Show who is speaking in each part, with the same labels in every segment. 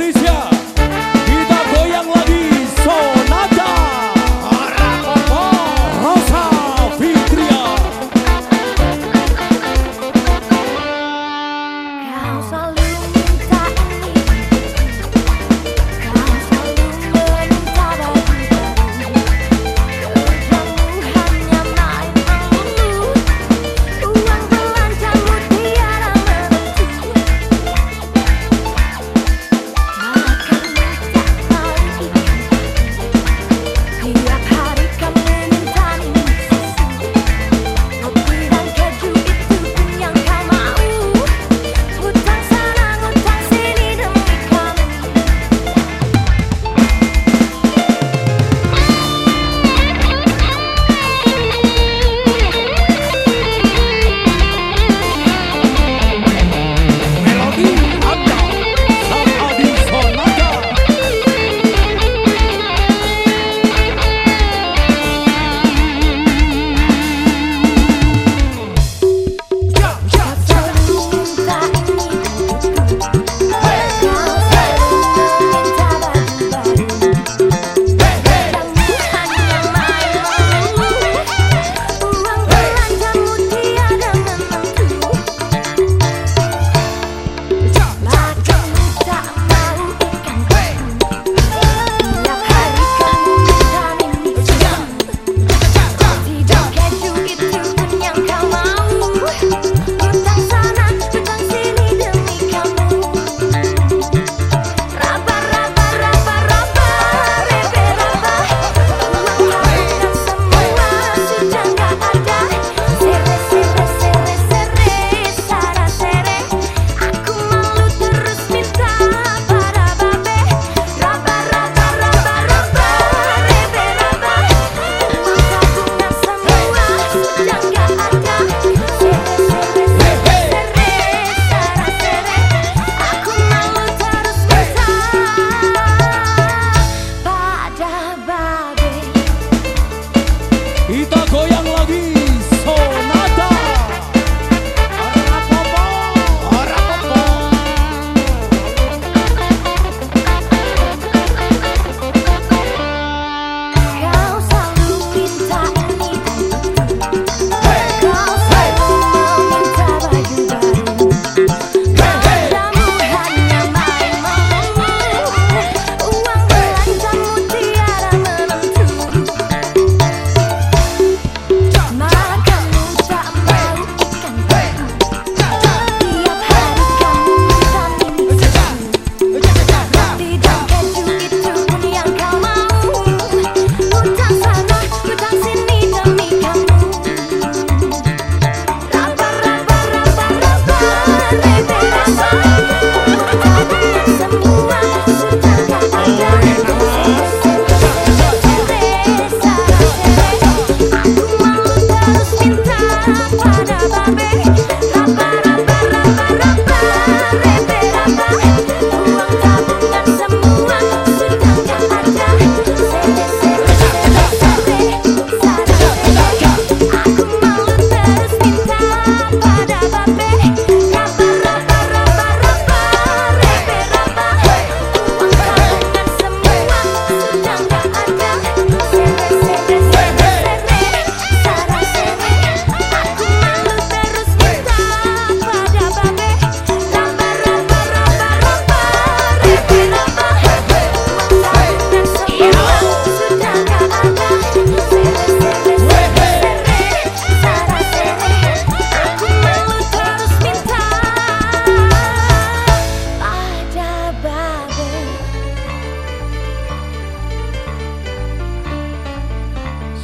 Speaker 1: Mauricio.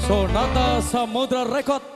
Speaker 1: Sonata Samudra Record